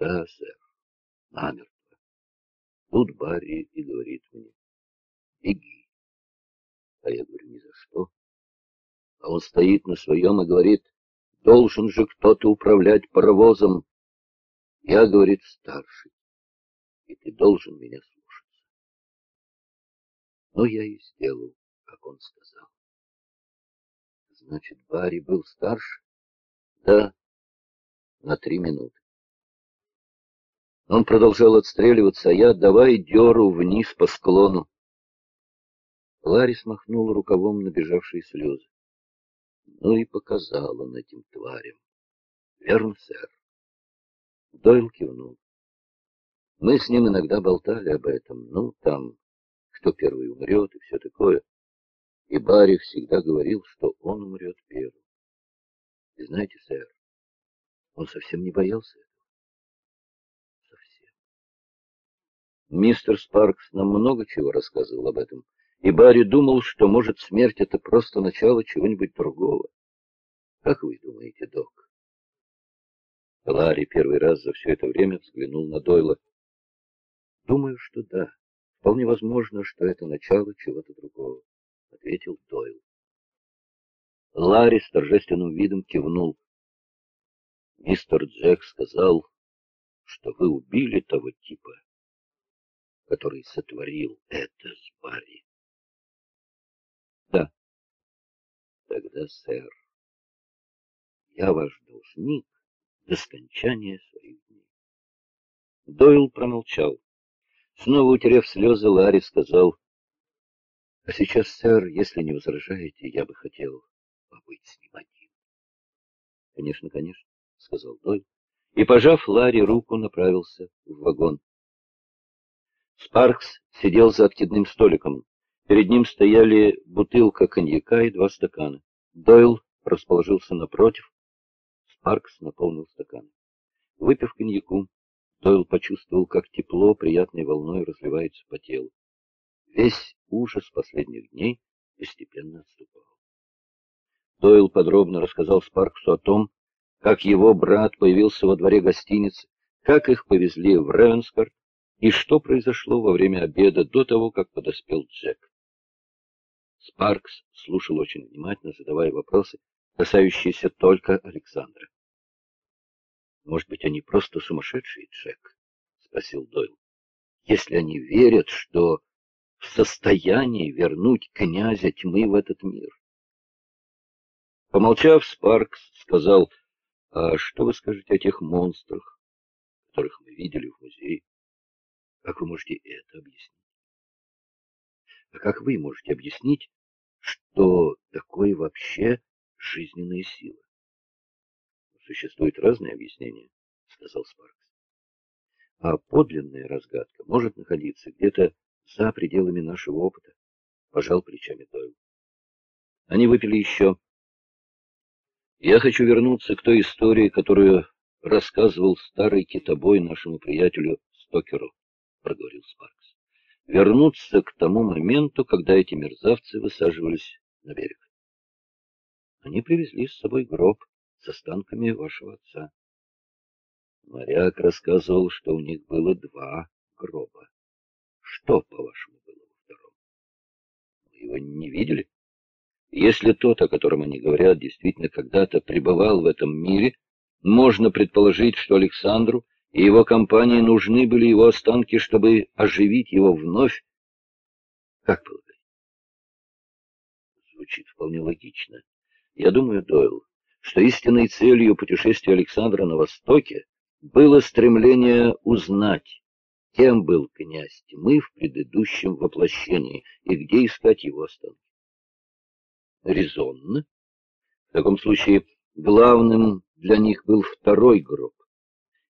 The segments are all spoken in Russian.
Да, сэр, намертво. Тут Барри и говорит мне, беги. А я говорю, ни за что. А он стоит на своем и говорит, должен же кто-то управлять паровозом. Я, говорит, старший, и ты должен меня слушаться. Но я и сделал, как он сказал. Значит, Барри был старше? Да, на три минуты. Он продолжал отстреливаться, а я давай деру вниз по склону. Ларри смахнул рукавом набежавшие слезы. Ну и показал он этим тварям. Верно, сэр. Дойл кивнул. Мы с ним иногда болтали об этом. Ну, там, кто первый умрет и все такое. И Барри всегда говорил, что он умрет первым. И знаете, сэр, он совсем не боялся Мистер Спаркс нам много чего рассказывал об этом и Барри думал, что, может, смерть — это просто начало чего-нибудь другого. Как вы думаете, док? Ларри первый раз за все это время взглянул на Дойла. Думаю, что да. Вполне возможно, что это начало чего-то другого, — ответил Дойл. Ларри с торжественным видом кивнул. Мистер Джек сказал, что вы убили того который сотворил это с Барри. Да. Тогда, сэр, я ваш должник до скончания своих дней. Дойл промолчал. Снова утерев слезы, Ларри сказал, «А сейчас, сэр, если не возражаете, я бы хотел побыть с ним один». «Конечно, конечно», — сказал Дойл, и, пожав Ларри руку, направился в вагон. Спаркс сидел за откидным столиком. Перед ним стояли бутылка коньяка и два стакана. Дойл расположился напротив. Спаркс наполнил стакан. Выпив коньяку, Дойл почувствовал, как тепло приятной волной разливается по телу. Весь ужас последних дней постепенно отступал. Дойл подробно рассказал Спарксу о том, как его брат появился во дворе гостиницы, как их повезли в Ревенскарт и что произошло во время обеда до того, как подоспел Джек. Спаркс слушал очень внимательно, задавая вопросы, касающиеся только Александра. «Может быть, они просто сумасшедшие, Джек?» — спросил Дойл. «Если они верят, что в состоянии вернуть князя тьмы в этот мир». Помолчав, Спаркс сказал, «А что вы скажете о тех монстрах, которых мы видели в музее? Как вы можете это объяснить?» А как вы можете объяснить, что такое вообще жизненная сила? Существуют разные объяснения, сказал Спаркс. А подлинная разгадка может находиться где-то за пределами нашего опыта, пожал плечами Дойл. Они выпили еще. Я хочу вернуться к той истории, которую рассказывал старый китобой нашему приятелю Стокеру, проговорил Спаркс вернуться к тому моменту, когда эти мерзавцы высаживались на берег. Они привезли с собой гроб с останками вашего отца. Моряк рассказывал, что у них было два гроба. Что, по-вашему, было во втором? Мы его не видели? Если тот, о котором они говорят, действительно когда-то пребывал в этом мире, можно предположить, что Александру и его компании нужны были его останки, чтобы оживить его вновь. Как полагаете? Звучит вполне логично. Я думаю, Дойл, что истинной целью путешествия Александра на Востоке было стремление узнать, кем был князь тьмы в предыдущем воплощении и где искать его останки. Резонно. В таком случае главным для них был второй гроб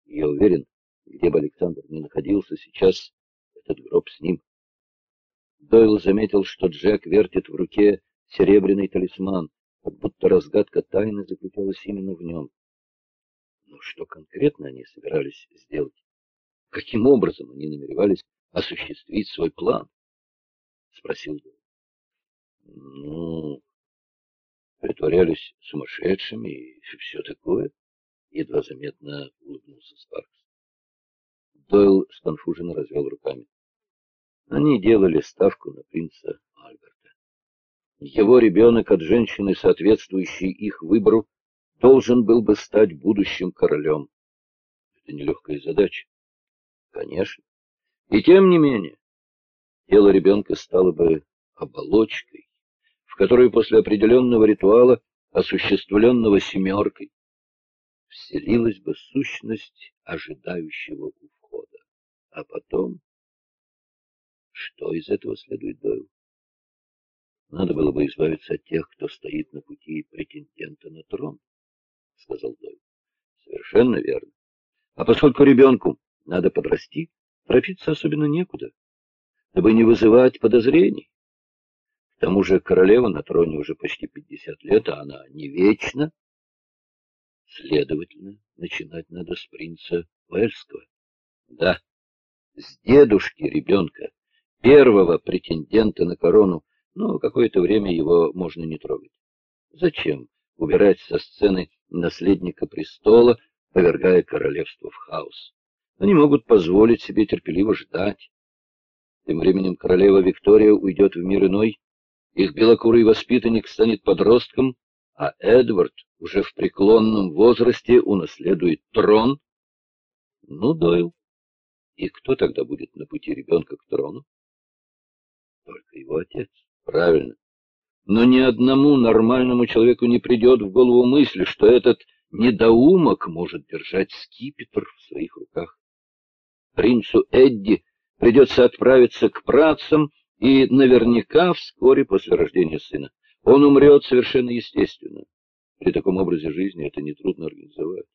я уверен, где бы Александр ни находился сейчас, этот гроб с ним. Дойл заметил, что Джек вертит в руке серебряный талисман, как будто разгадка тайны заключалась именно в нем. Но что конкретно они собирались сделать? Каким образом они намеревались осуществить свой план? Спросил Дойл. Ну, притворялись сумасшедшими и все такое едва заметно улыбнулся Спаркс. Дойл сконфуженно развел руками. Они делали ставку на принца Альберта. Его ребенок от женщины, соответствующей их выбору, должен был бы стать будущим королем. Это нелегкая задача. Конечно. И тем не менее, тело ребенка стало бы оболочкой, в которой после определенного ритуала, осуществленного семеркой, вселилась бы сущность ожидающего у входа. А потом... Что из этого следует, Дойл? Надо было бы избавиться от тех, кто стоит на пути претендента на трон, — сказал Дойл. Совершенно верно. А поскольку ребенку надо подрасти, торопиться особенно некуда, дабы не вызывать подозрений. К тому же королева на троне уже почти пятьдесят лет, а она не вечна. Следовательно, начинать надо с принца Уэльского. Да, с дедушки ребенка, первого претендента на корону, но какое-то время его можно не трогать. Зачем убирать со сцены наследника престола, повергая королевство в хаос? Они могут позволить себе терпеливо ждать. Тем временем королева Виктория уйдет в мир иной, их белокурый воспитанник станет подростком, а Эдвард уже в преклонном возрасте унаследует трон. Ну, Дойл, и кто тогда будет на пути ребенка к трону? Только его отец. Правильно. Но ни одному нормальному человеку не придет в голову мысль, что этот недоумок может держать скипетр в своих руках. Принцу Эдди придется отправиться к працам, и наверняка вскоре после рождения сына. Он умрет совершенно естественно. При таком образе жизни это нетрудно организовать.